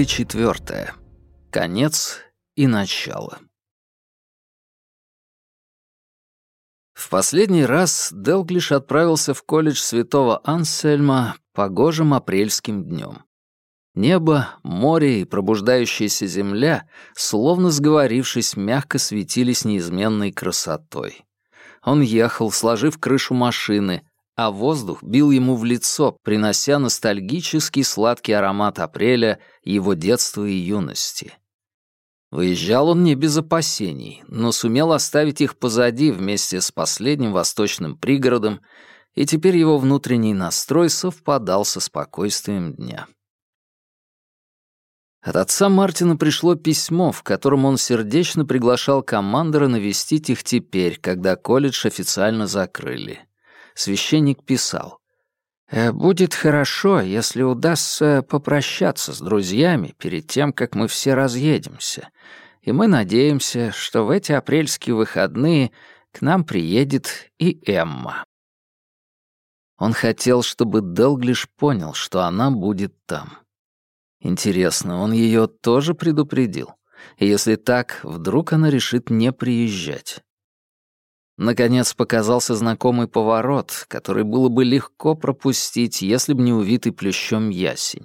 Книга четвертая. Конец и начало. В последний раз Делглиш отправился в колледж святого Ансельма погожим апрельским днем. Небо, море и пробуждающаяся земля, словно сговорившись, мягко светились неизменной красотой. Он ехал, сложив крышу машины, а воздух бил ему в лицо, принося ностальгический сладкий аромат апреля его детства и юности. Выезжал он не без опасений, но сумел оставить их позади вместе с последним восточным пригородом, и теперь его внутренний настрой совпадал со спокойствием дня. От отца Мартина пришло письмо, в котором он сердечно приглашал командора навестить их теперь, когда колледж официально закрыли священник писал. «Э, «Будет хорошо, если удастся попрощаться с друзьями перед тем, как мы все разъедемся, и мы надеемся, что в эти апрельские выходные к нам приедет и Эмма». Он хотел, чтобы Делглиш понял, что она будет там. Интересно, он ее тоже предупредил? И если так, вдруг она решит не приезжать? Наконец показался знакомый поворот, который было бы легко пропустить, если бы не увитый плющом ясень.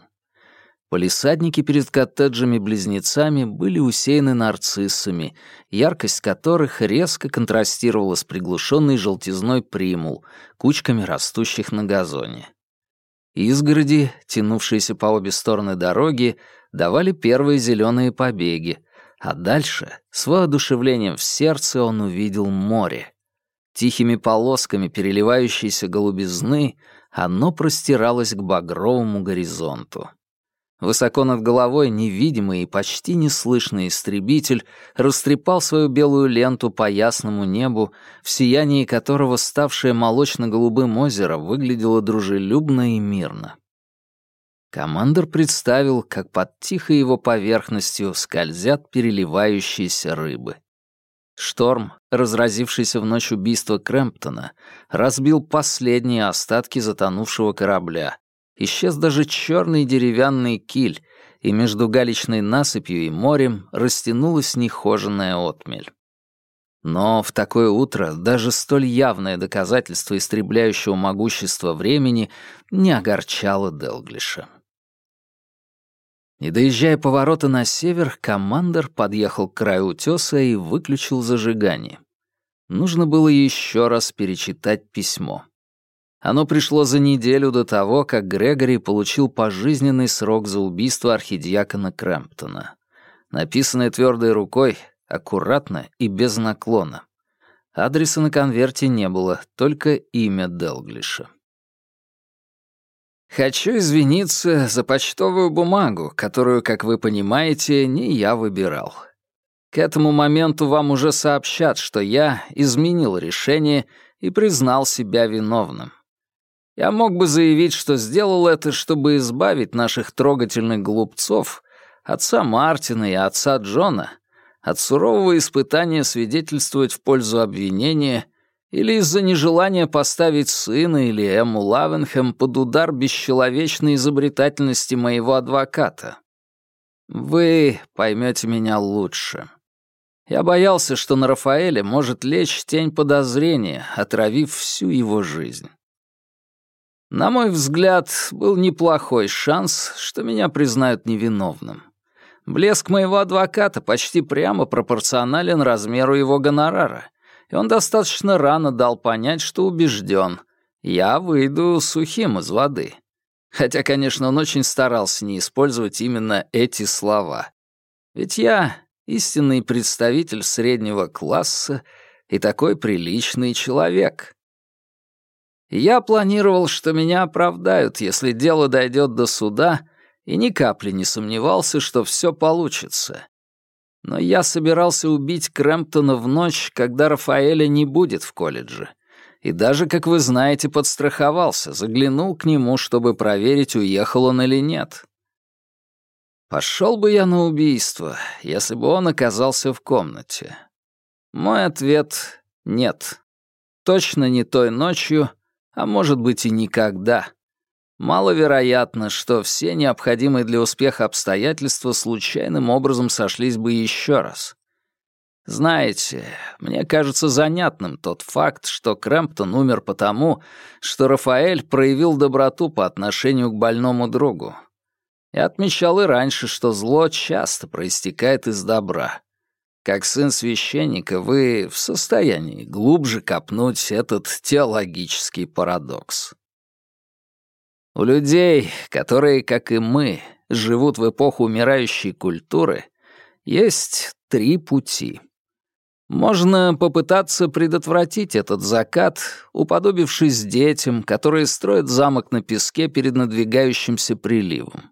Полисадники перед коттеджами-близнецами были усеяны нарциссами, яркость которых резко контрастировала с приглушенной желтизной примул, кучками растущих на газоне. Изгороди, тянувшиеся по обе стороны дороги, давали первые зеленые побеги, а дальше, с воодушевлением в сердце, он увидел море. Тихими полосками переливающейся голубизны оно простиралось к багровому горизонту. Высоко над головой невидимый и почти неслышный истребитель растрепал свою белую ленту по ясному небу, в сиянии которого ставшее молочно-голубым озеро выглядело дружелюбно и мирно. Командор представил, как под тихой его поверхностью скользят переливающиеся рыбы. Шторм, разразившийся в ночь убийства Крэмптона, разбил последние остатки затонувшего корабля. Исчез даже черный деревянный киль, и между галечной насыпью и морем растянулась нехоженная отмель. Но в такое утро даже столь явное доказательство истребляющего могущества времени не огорчало Делглиша. Не доезжая поворота на север, командор подъехал к краю утеса и выключил зажигание. Нужно было еще раз перечитать письмо. Оно пришло за неделю до того, как Грегори получил пожизненный срок за убийство архидиакона Крэмптона. Написанное твердой рукой, аккуратно и без наклона. Адреса на конверте не было, только имя Делглиша. Хочу извиниться за почтовую бумагу, которую, как вы понимаете, не я выбирал. К этому моменту вам уже сообщат, что я изменил решение и признал себя виновным. Я мог бы заявить, что сделал это, чтобы избавить наших трогательных глупцов, отца Мартина и отца Джона, от сурового испытания свидетельствовать в пользу обвинения или из-за нежелания поставить сына или Эмму Лавенхэм под удар бесчеловечной изобретательности моего адвоката. Вы поймете меня лучше. Я боялся, что на Рафаэле может лечь тень подозрения, отравив всю его жизнь. На мой взгляд, был неплохой шанс, что меня признают невиновным. Блеск моего адвоката почти прямо пропорционален размеру его гонорара, он достаточно рано дал понять, что убежден. Я выйду сухим из воды. Хотя, конечно, он очень старался не использовать именно эти слова. Ведь я истинный представитель среднего класса и такой приличный человек. Я планировал, что меня оправдают, если дело дойдет до суда, и ни капли не сомневался, что все получится. Но я собирался убить Крэмптона в ночь, когда Рафаэля не будет в колледже. И даже, как вы знаете, подстраховался, заглянул к нему, чтобы проверить, уехал он или нет. Пошел бы я на убийство, если бы он оказался в комнате. Мой ответ — нет. Точно не той ночью, а может быть и никогда. Маловероятно, что все необходимые для успеха обстоятельства случайным образом сошлись бы еще раз. Знаете, мне кажется занятным тот факт, что Крэмптон умер потому, что Рафаэль проявил доброту по отношению к больному другу. Я отмечал и раньше, что зло часто проистекает из добра. Как сын священника вы в состоянии глубже копнуть этот теологический парадокс. У людей, которые, как и мы, живут в эпоху умирающей культуры, есть три пути. Можно попытаться предотвратить этот закат, уподобившись детям, которые строят замок на песке перед надвигающимся приливом.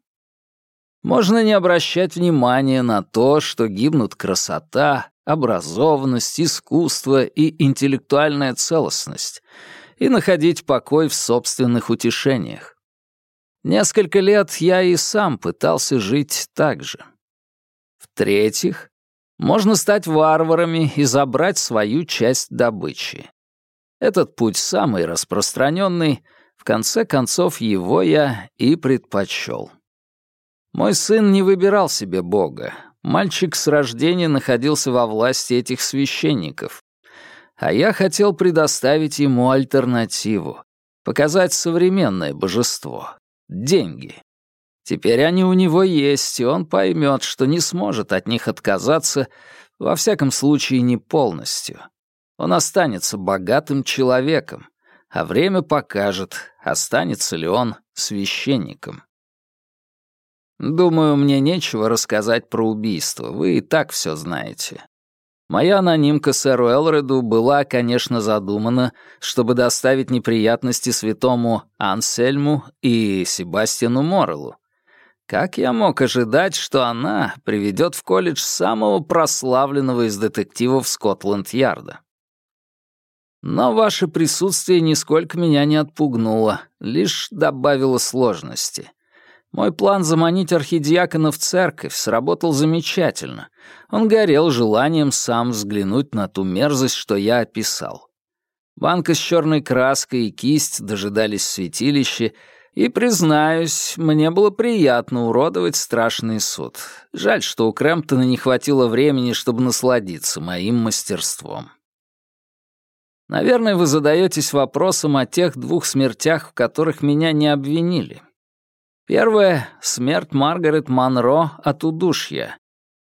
Можно не обращать внимания на то, что гибнут красота, образованность, искусство и интеллектуальная целостность, и находить покой в собственных утешениях. Несколько лет я и сам пытался жить так же. В-третьих, можно стать варварами и забрать свою часть добычи. Этот путь самый распространенный, в конце концов его я и предпочел. Мой сын не выбирал себе Бога. Мальчик с рождения находился во власти этих священников. А я хотел предоставить ему альтернативу, показать современное божество, деньги. Теперь они у него есть, и он поймет, что не сможет от них отказаться, во всяком случае не полностью. Он останется богатым человеком, а время покажет, останется ли он священником. Думаю, мне нечего рассказать про убийство, вы и так все знаете. Моя анонимка сэру Элреду была, конечно, задумана, чтобы доставить неприятности святому Ансельму и Себастьяну Моррелу. Как я мог ожидать, что она приведет в колледж самого прославленного из детективов Скотланд-Ярда? Но ваше присутствие нисколько меня не отпугнуло, лишь добавило сложности — мой план заманить архидиакона в церковь сработал замечательно. Он горел желанием сам взглянуть на ту мерзость, что я описал. Банка с черной краской и кисть дожидались в и, признаюсь, мне было приятно уродовать страшный суд. Жаль, что у Крэмптона не хватило времени, чтобы насладиться моим мастерством. Наверное, вы задаетесь вопросом о тех двух смертях, в которых меня не обвинили. Первое — смерть Маргарет Монро от удушья.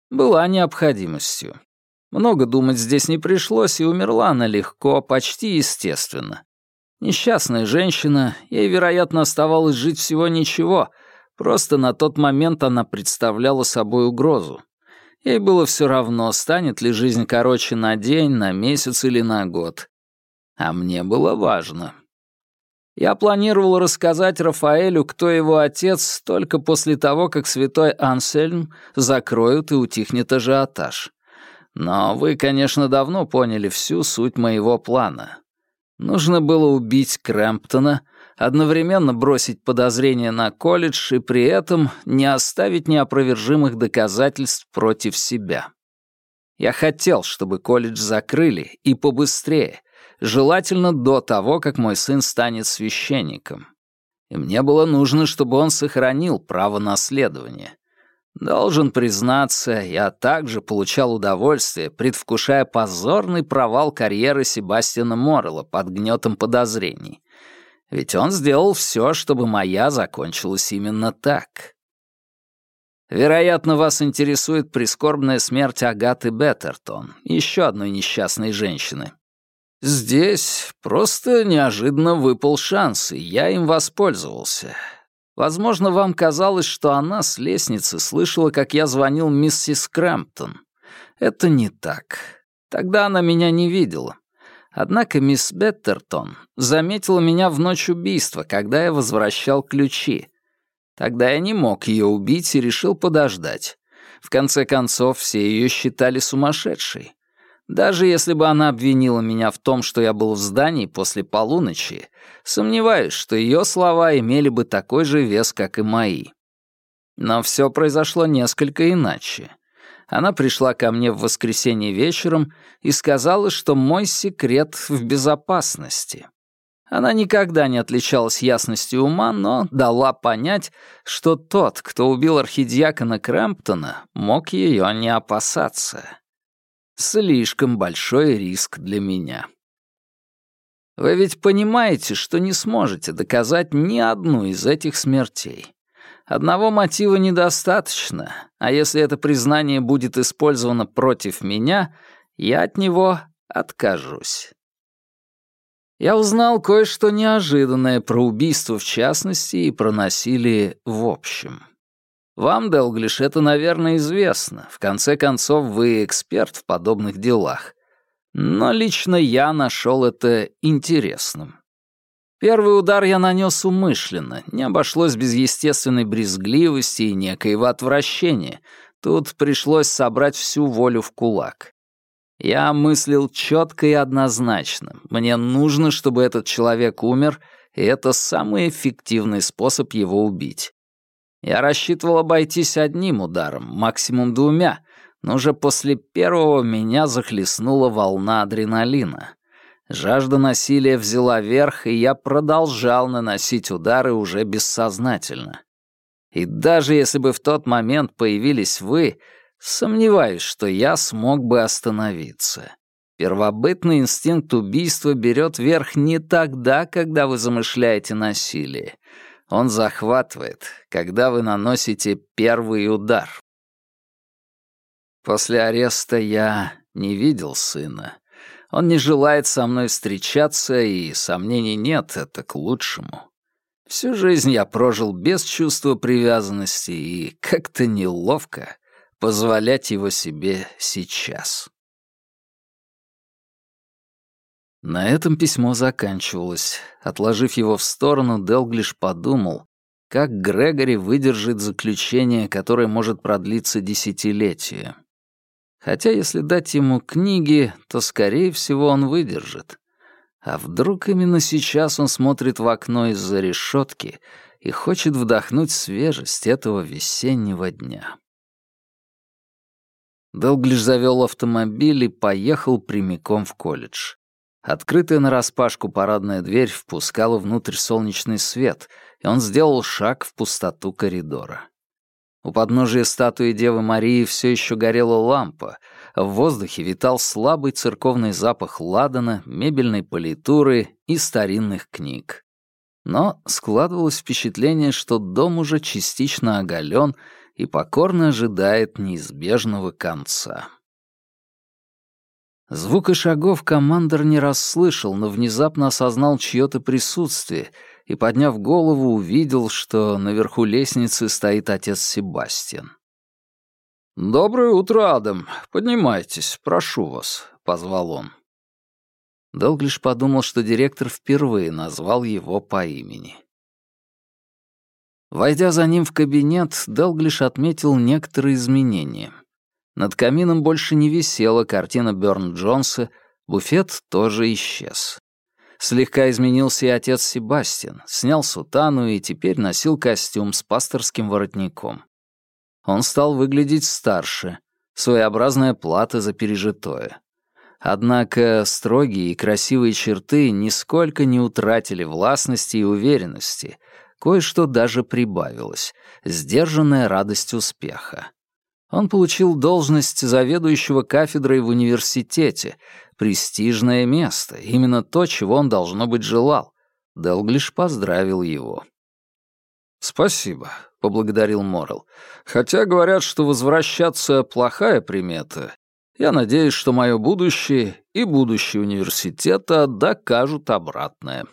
Была необходимостью. Много думать здесь не пришлось, и умерла она легко, почти естественно. Несчастная женщина, ей, вероятно, оставалось жить всего ничего, просто на тот момент она представляла собой угрозу. Ей было все равно, станет ли жизнь короче на день, на месяц или на год. А мне было важно. Я планировал рассказать Рафаэлю, кто его отец, только после того, как святой Ансельм закроют и утихнет ажиотаж. Но вы, конечно, давно поняли всю суть моего плана. Нужно было убить Крэмптона, одновременно бросить подозрения на колледж и при этом не оставить неопровержимых доказательств против себя. Я хотел, чтобы колледж закрыли, и побыстрее, желательно до того, как мой сын станет священником. И мне было нужно, чтобы он сохранил право наследования. Должен признаться, я также получал удовольствие, предвкушая позорный провал карьеры Себастьяна Моррелла под гнетом подозрений. Ведь он сделал все, чтобы моя закончилась именно так. Вероятно, вас интересует прискорбная смерть Агаты Беттертон, еще одной несчастной женщины, Здесь просто неожиданно выпал шанс, и я им воспользовался. Возможно, вам казалось, что она с лестницы слышала, как я звонил миссис Крэмптон. Это не так. Тогда она меня не видела. Однако мисс Беттертон заметила меня в ночь убийства, когда я возвращал ключи. Тогда я не мог ее убить и решил подождать. В конце концов, все ее считали сумасшедшей. Даже если бы она обвинила меня в том, что я был в здании после полуночи, сомневаюсь, что ее слова имели бы такой же вес, как и мои. Но все произошло несколько иначе. Она пришла ко мне в воскресенье вечером и сказала, что мой секрет в безопасности. Она никогда не отличалась ясностью ума, но дала понять, что тот, кто убил архидиакона Крэмптона, мог ее не опасаться. Слишком большой риск для меня. Вы ведь понимаете, что не сможете доказать ни одну из этих смертей. Одного мотива недостаточно, а если это признание будет использовано против меня, я от него откажусь. Я узнал кое-что неожиданное про убийство в частности и про насилие в общем. Вам, Делглиш, это, наверное, известно. В конце концов, вы эксперт в подобных делах. Но лично я нашел это интересным. Первый удар я нанес умышленно, не обошлось без естественной брезгливости и некоего отвращения. Тут пришлось собрать всю волю в кулак. Я мыслил четко и однозначно. Мне нужно, чтобы этот человек умер, и это самый эффективный способ его убить. Я рассчитывал обойтись одним ударом, максимум двумя, но уже после первого меня захлестнула волна адреналина. Жажда насилия взяла верх, и я продолжал наносить удары уже бессознательно. И даже если бы в тот момент появились вы, Сомневаюсь, что я смог бы остановиться. Первобытный инстинкт убийства берет верх не тогда, когда вы замышляете насилие. Он захватывает, когда вы наносите первый удар. После ареста я не видел сына. Он не желает со мной встречаться, и сомнений нет, это к лучшему. Всю жизнь я прожил без чувства привязанности, и как-то неловко позволять его себе сейчас. На этом письмо заканчивалось. Отложив его в сторону, Делглиш подумал, как Грегори выдержит заключение, которое может продлиться десятилетия. Хотя если дать ему книги, то, скорее всего, он выдержит. А вдруг именно сейчас он смотрит в окно из-за решетки и хочет вдохнуть свежесть этого весеннего дня. Делглиш завел автомобиль и поехал прямиком в колледж. Открытая нараспашку парадная дверь впускала внутрь солнечный свет, и он сделал шаг в пустоту коридора. У подножия статуи Девы Марии все еще горела лампа, в воздухе витал слабый церковный запах ладана, мебельной политуры и старинных книг. Но складывалось впечатление, что дом уже частично оголен и покорно ожидает неизбежного конца. Звука шагов командор не расслышал, но внезапно осознал чье-то присутствие и, подняв голову, увидел, что наверху лестницы стоит отец Себастьян. «Доброе утро, Адам. Поднимайтесь, прошу вас», — позвал он. Долглиш подумал, что директор впервые назвал его по имени. Войдя за ним в кабинет, Делглиш отметил некоторые изменения. Над камином больше не висела картина Бёрн Джонса, буфет тоже исчез. Слегка изменился и отец Себастьян, снял сутану и теперь носил костюм с пасторским воротником. Он стал выглядеть старше, своеобразная плата за пережитое. Однако строгие и красивые черты нисколько не утратили властности и уверенности, Кое-что даже прибавилось, сдержанная радость успеха. Он получил должность заведующего кафедрой в университете, престижное место, именно то, чего он, должно быть, желал. Делглиш поздравил его. «Спасибо», — поблагодарил Моррел. «Хотя говорят, что возвращаться — плохая примета. Я надеюсь, что мое будущее и будущее университета докажут обратное».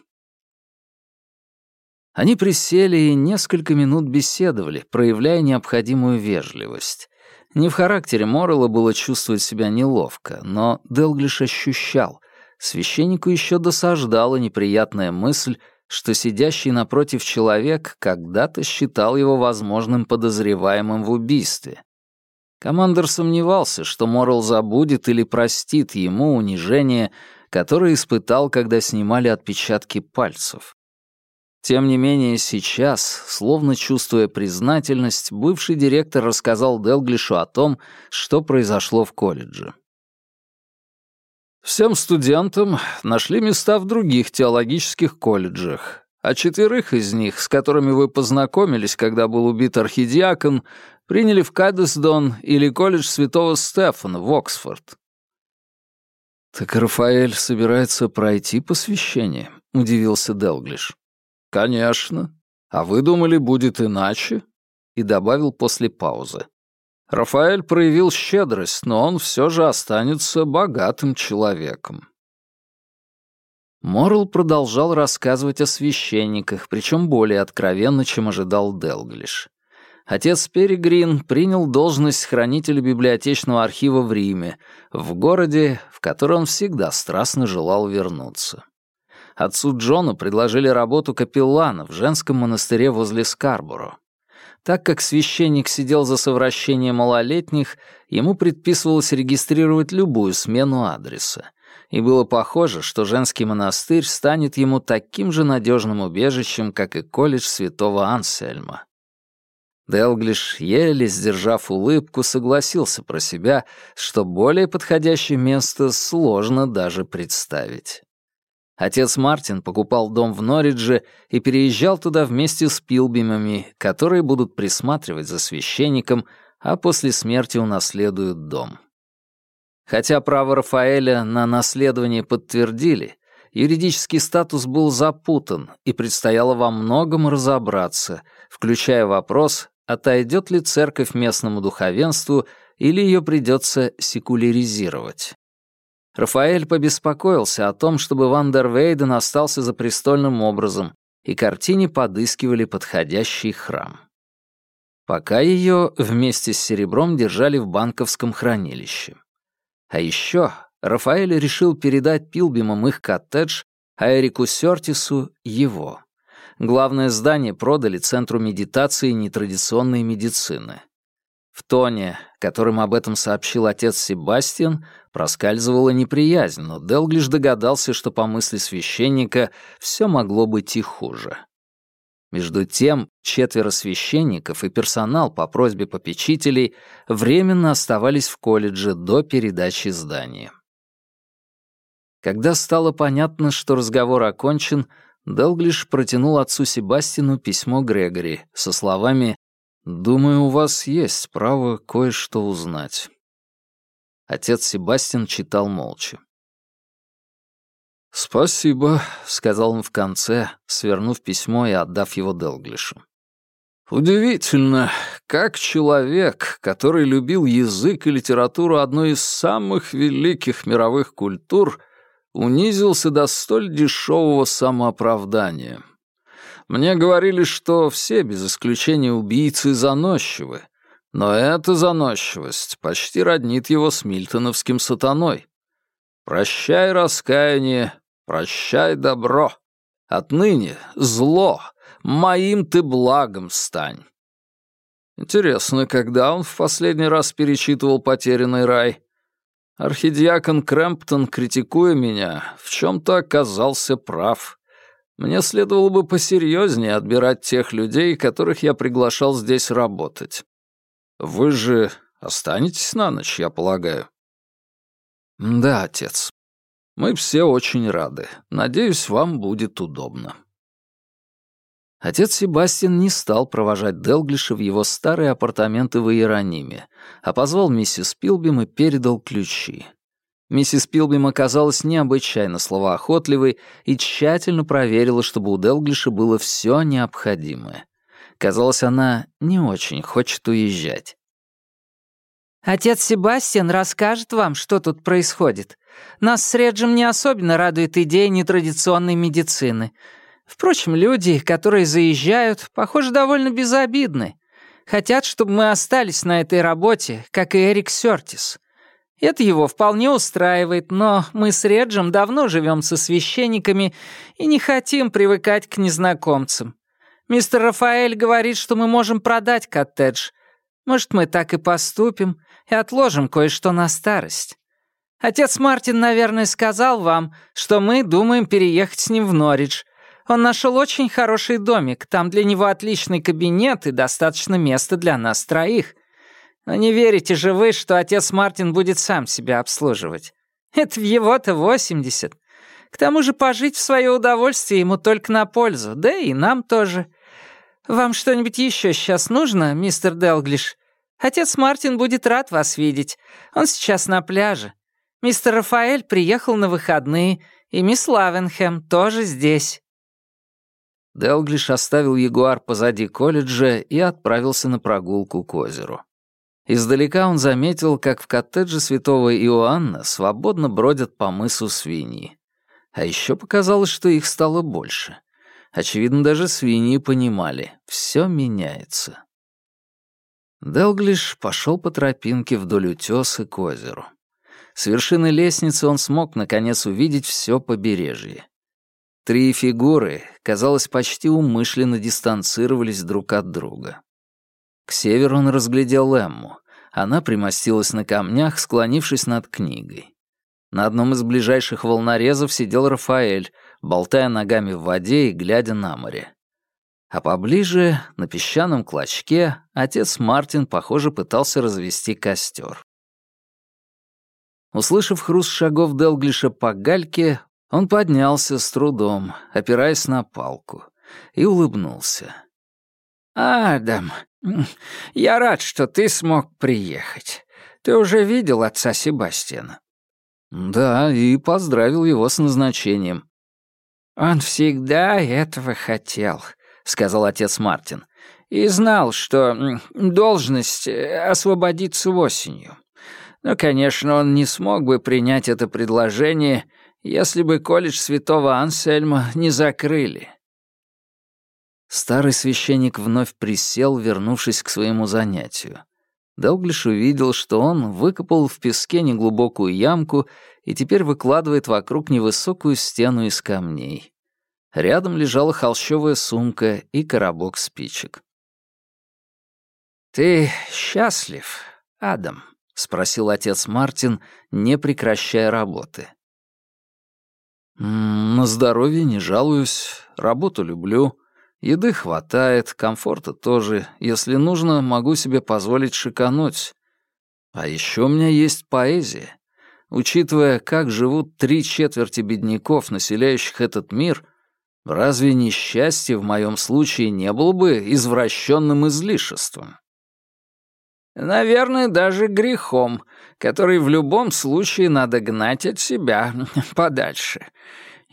Они присели и несколько минут беседовали, проявляя необходимую вежливость. Не в характере Моррелла было чувствовать себя неловко, но Делглиш ощущал. Священнику еще досаждала неприятная мысль, что сидящий напротив человек когда-то считал его возможным подозреваемым в убийстве. Командор сомневался, что Моррелл забудет или простит ему унижение, которое испытал, когда снимали отпечатки пальцев. Тем не менее, сейчас, словно чувствуя признательность, бывший директор рассказал Делглишу о том, что произошло в колледже. Всем студентам нашли места в других теологических колледжах, а четверых из них, с которыми вы познакомились, когда был убит архидиакон, приняли в Кадесдон или колледж Святого Стефана в Оксфорд. «Так Рафаэль собирается пройти посвящение?» — удивился Делглиш. «Конечно. А вы думали, будет иначе?» И добавил после паузы. Рафаэль проявил щедрость, но он все же останется богатым человеком. Морл продолжал рассказывать о священниках, причем более откровенно, чем ожидал Делглиш. Отец Перегрин принял должность хранителя библиотечного архива в Риме, в городе, в который он всегда страстно желал вернуться. Отцу Джону предложили работу капеллана в женском монастыре возле Скарборо. Так как священник сидел за совращение малолетних, ему предписывалось регистрировать любую смену адреса. И было похоже, что женский монастырь станет ему таким же надежным убежищем, как и колледж святого Ансельма. Делглиш, еле сдержав улыбку, согласился про себя, что более подходящее место сложно даже представить. Отец Мартин покупал дом в Норридже и переезжал туда вместе с пилбимами, которые будут присматривать за священником, а после смерти унаследуют дом. Хотя право Рафаэля на наследование подтвердили, юридический статус был запутан, и предстояло во многом разобраться, включая вопрос, отойдет ли церковь местному духовенству или ее придется секуляризировать. Рафаэль побеспокоился о том, чтобы Ван дер Вейден остался за престольным образом, и картине подыскивали подходящий храм. Пока ее вместе с серебром держали в банковском хранилище. А еще Рафаэль решил передать Пилбимам их коттедж, а Эрику Сёртису — его. Главное здание продали Центру медитации и нетрадиционной медицины. В тоне, которым об этом сообщил отец Себастьян, проскальзывала неприязнь, но Делглиш догадался, что по мысли священника все могло быть и хуже. Между тем, четверо священников и персонал по просьбе попечителей временно оставались в колледже до передачи здания. Когда стало понятно, что разговор окончен, Делглиш протянул отцу Себастину письмо Грегори со словами «Думаю, у вас есть право кое-что узнать». Отец Себастин читал молча. «Спасибо», — сказал он в конце, свернув письмо и отдав его Делглишу. «Удивительно, как человек, который любил язык и литературу одной из самых великих мировых культур, унизился до столь дешевого самооправдания. Мне говорили, что все, без исключения убийцы, заносчивы, но эта заносчивость почти роднит его с мильтоновским сатаной. Прощай раскаяние, прощай добро. Отныне зло, моим ты благом стань. Интересно, когда он в последний раз перечитывал «Потерянный рай»? Архидиакон Крэмптон, критикуя меня, в чем-то оказался прав. Мне следовало бы посерьезнее отбирать тех людей, которых я приглашал здесь работать. Вы же останетесь на ночь, я полагаю?» «Да, отец. Мы все очень рады. Надеюсь, вам будет удобно». Отец Себастьян не стал провожать Делглиша в его старые апартаменты в Иерониме, а позвал миссис Пилбим и передал ключи. Миссис Пилбим оказалась необычайно словоохотливой и тщательно проверила, чтобы у Делглиша было все необходимое. Казалось, она не очень хочет уезжать. «Отец Себастьян расскажет вам, что тут происходит. Нас с Реджем не особенно радует идея нетрадиционной медицины. Впрочем, люди, которые заезжают, похоже, довольно безобидны. Хотят, чтобы мы остались на этой работе, как и Эрик Сёртис. Это его вполне устраивает, но мы с Реджем давно живем со священниками и не хотим привыкать к незнакомцам. Мистер Рафаэль говорит, что мы можем продать коттедж. Может, мы так и поступим и отложим кое-что на старость. Отец Мартин, наверное, сказал вам, что мы думаем переехать с ним в Норридж. Он нашел очень хороший домик, там для него отличный кабинет и достаточно места для нас троих. Но не верите же вы, что отец Мартин будет сам себя обслуживать. Это в его-то восемьдесят. К тому же пожить в свое удовольствие ему только на пользу, да и нам тоже. Вам что-нибудь еще сейчас нужно, мистер Делглиш? Отец Мартин будет рад вас видеть. Он сейчас на пляже. Мистер Рафаэль приехал на выходные, и мисс Лавенхэм тоже здесь». Делглиш оставил Ягуар позади колледжа и отправился на прогулку к озеру. Издалека он заметил, как в коттедже святого Иоанна свободно бродят по мысу свиньи. А еще показалось, что их стало больше. Очевидно, даже свиньи понимали, все меняется. Делглиш пошел по тропинке вдоль утеса к озеру. С вершины лестницы он смог, наконец, увидеть все побережье. Три фигуры, казалось, почти умышленно дистанцировались друг от друга. К северу он разглядел Эмму. Она примостилась на камнях, склонившись над книгой. На одном из ближайших волнорезов сидел Рафаэль, болтая ногами в воде и глядя на море. А поближе, на песчаном клочке, отец Мартин, похоже, пытался развести костер. Услышав хруст шагов Делглиша по гальке, он поднялся с трудом, опираясь на палку, и улыбнулся. «Адам, я рад, что ты смог приехать. Ты уже видел отца Себастьяна?» «Да, и поздравил его с назначением». «Он всегда этого хотел», — сказал отец Мартин. «И знал, что должность э, освободится осенью. Но, конечно, он не смог бы принять это предложение, если бы колледж святого Ансельма не закрыли». Старый священник вновь присел, вернувшись к своему занятию. Делглиш увидел, что он выкопал в песке неглубокую ямку и теперь выкладывает вокруг невысокую стену из камней. Рядом лежала холщовая сумка и коробок спичек. «Ты счастлив, Адам?» — спросил отец Мартин, не прекращая работы. «На здоровье не жалуюсь, работу люблю, еды хватает, комфорта тоже. Если нужно, могу себе позволить шикануть. А еще у меня есть поэзия. Учитывая, как живут три четверти бедняков, населяющих этот мир, разве несчастье в моем случае не было бы извращенным излишеством?» Наверное, даже грехом, который в любом случае надо гнать от себя подальше.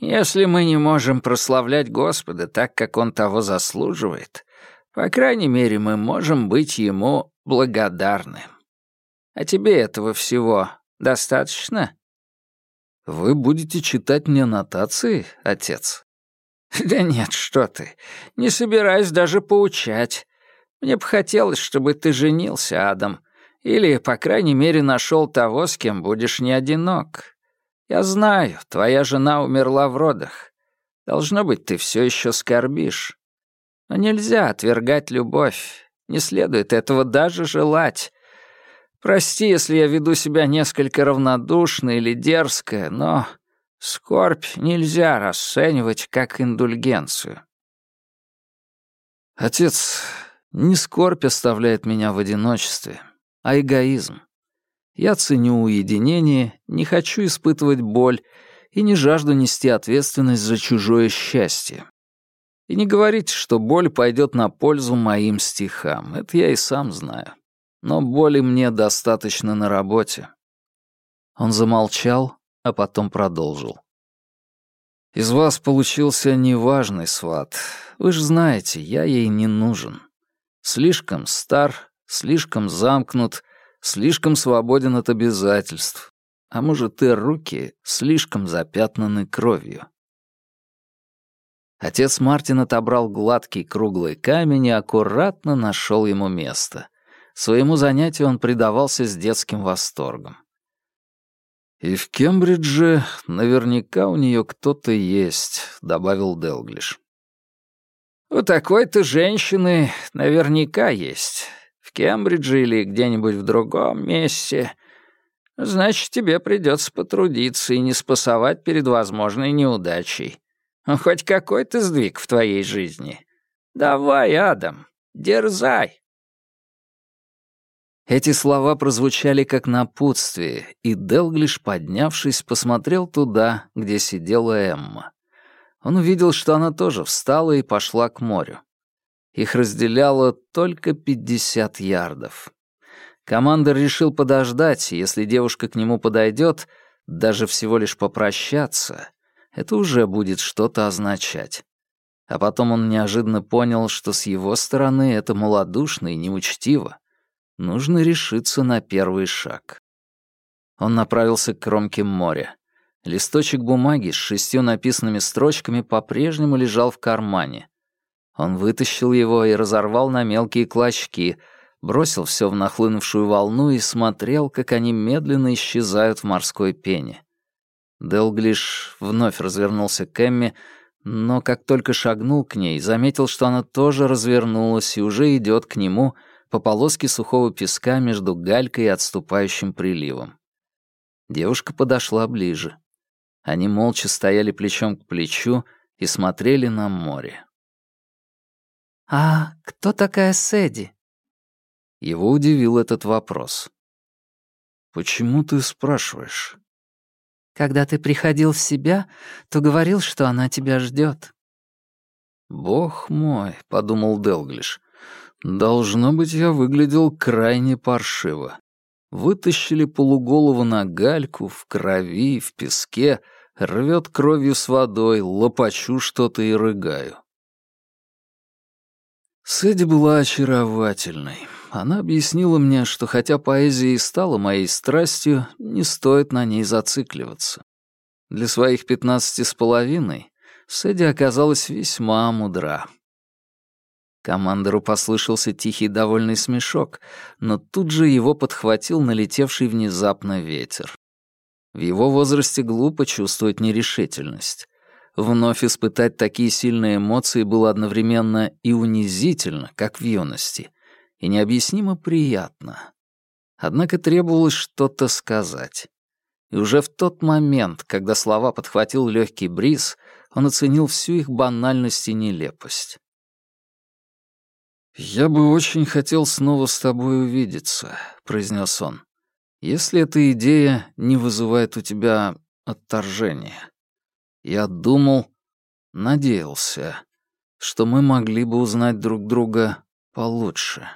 Если мы не можем прославлять Господа так, как Он того заслуживает, по крайней мере, мы можем быть Ему благодарны. А тебе этого всего достаточно? Вы будете читать мне нотации, отец? Да нет, что ты. Не собираюсь даже поучать. Мне бы хотелось, чтобы ты женился, Адам, или, по крайней мере, нашел того, с кем будешь не одинок. Я знаю, твоя жена умерла в родах. Должно быть, ты все еще скорбишь. Но нельзя отвергать любовь. Не следует этого даже желать. Прости, если я веду себя несколько равнодушно или дерзко, но скорбь нельзя расценивать как индульгенцию. Отец, не скорбь оставляет меня в одиночестве, а эгоизм. Я ценю уединение, не хочу испытывать боль и не жажду нести ответственность за чужое счастье. И не говорите, что боль пойдет на пользу моим стихам, это я и сам знаю. Но боли мне достаточно на работе. Он замолчал, а потом продолжил. Из вас получился неважный сват. Вы же знаете, я ей не нужен. Слишком стар, слишком замкнут, слишком свободен от обязательств. А может, и руки слишком запятнаны кровью. Отец Мартин отобрал гладкий круглый камень и аккуратно нашел ему место. Своему занятию он предавался с детским восторгом. «И в Кембридже наверняка у нее кто-то есть», — добавил Делглиш. У такой-то женщины наверняка есть. В Кембридже или где-нибудь в другом месте. Значит, тебе придется потрудиться и не спасовать перед возможной неудачей. Хоть какой-то сдвиг в твоей жизни. Давай, Адам, дерзай. Эти слова прозвучали как напутствие, и Делглиш, поднявшись, посмотрел туда, где сидела Эмма. Он увидел, что она тоже встала и пошла к морю. Их разделяло только пятьдесят ярдов. Командор решил подождать, если девушка к нему подойдет, даже всего лишь попрощаться, это уже будет что-то означать. А потом он неожиданно понял, что с его стороны это малодушно и неучтиво. Нужно решиться на первый шаг. Он направился к кромке моря. Листочек бумаги с шестью написанными строчками по-прежнему лежал в кармане. Он вытащил его и разорвал на мелкие клочки, бросил все в нахлынувшую волну и смотрел, как они медленно исчезают в морской пене. Делглиш вновь развернулся к Эмме, но как только шагнул к ней, заметил, что она тоже развернулась и уже идет к нему по полоске сухого песка между галькой и отступающим приливом. Девушка подошла ближе. Они молча стояли плечом к плечу и смотрели на море. «А кто такая Сэдди?» Его удивил этот вопрос. «Почему ты спрашиваешь?» «Когда ты приходил в себя, то говорил, что она тебя ждет. «Бог мой», — подумал Делглиш, — «должно быть, я выглядел крайне паршиво. Вытащили полуголову на гальку, в крови, в песке, рвет кровью с водой, лопачу что-то и рыгаю. Сэдди была очаровательной. Она объяснила мне, что хотя поэзия и стала моей страстью, не стоит на ней зацикливаться. Для своих пятнадцати с половиной Сэдди оказалась весьма мудра. Командору послышался тихий довольный смешок, но тут же его подхватил налетевший внезапно ветер. В его возрасте глупо чувствовать нерешительность. Вновь испытать такие сильные эмоции было одновременно и унизительно, как в юности, и необъяснимо приятно. Однако требовалось что-то сказать. И уже в тот момент, когда слова подхватил легкий бриз, он оценил всю их банальность и нелепость. «Я бы очень хотел снова с тобой увидеться», — произнес он. «Если эта идея не вызывает у тебя отторжения. Я думал, надеялся, что мы могли бы узнать друг друга получше».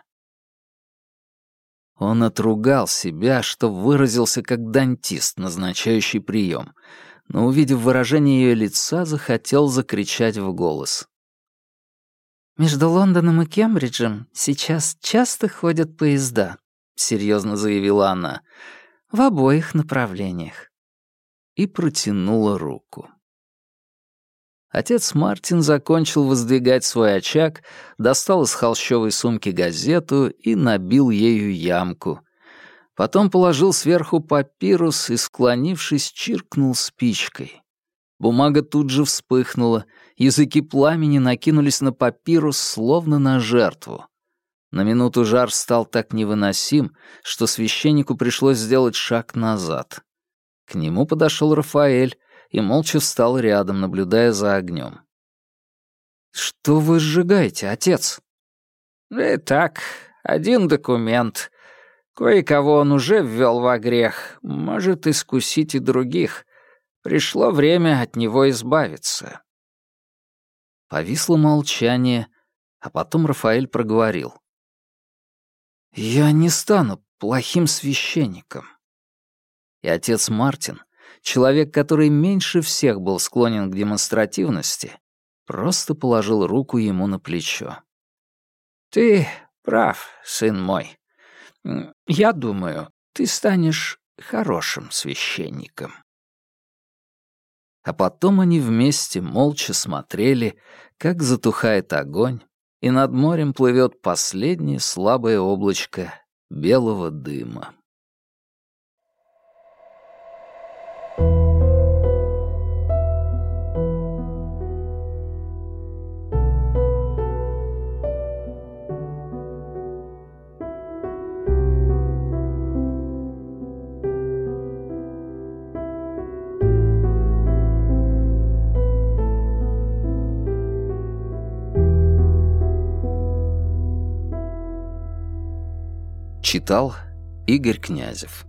Он отругал себя, что выразился как дантист, назначающий прием, но, увидев выражение ее лица, захотел закричать в голос. «Между Лондоном и Кембриджем сейчас часто ходят поезда», — серьезно заявила она, — «в обоих направлениях». И протянула руку. Отец Мартин закончил воздвигать свой очаг, достал из холщовой сумки газету и набил ею ямку. Потом положил сверху папирус и, склонившись, чиркнул спичкой. Бумага тут же вспыхнула, языки пламени накинулись на папирус, словно на жертву. На минуту жар стал так невыносим, что священнику пришлось сделать шаг назад. К нему подошел Рафаэль и молча встал рядом, наблюдая за огнем. «Что вы сжигаете, отец?» «Да так, один документ. Кое-кого он уже ввел во грех, может искусить и других. Пришло время от него избавиться». Повисло молчание, а потом Рафаэль проговорил. «Я не стану плохим священником». И отец Мартин, человек, который меньше всех был склонен к демонстративности, просто положил руку ему на плечо. «Ты прав, сын мой. Я думаю, ты станешь хорошим священником». А потом они вместе молча смотрели, как затухает огонь, и над морем плывет последнее слабое облачко белого дыма. Читал Игорь Князев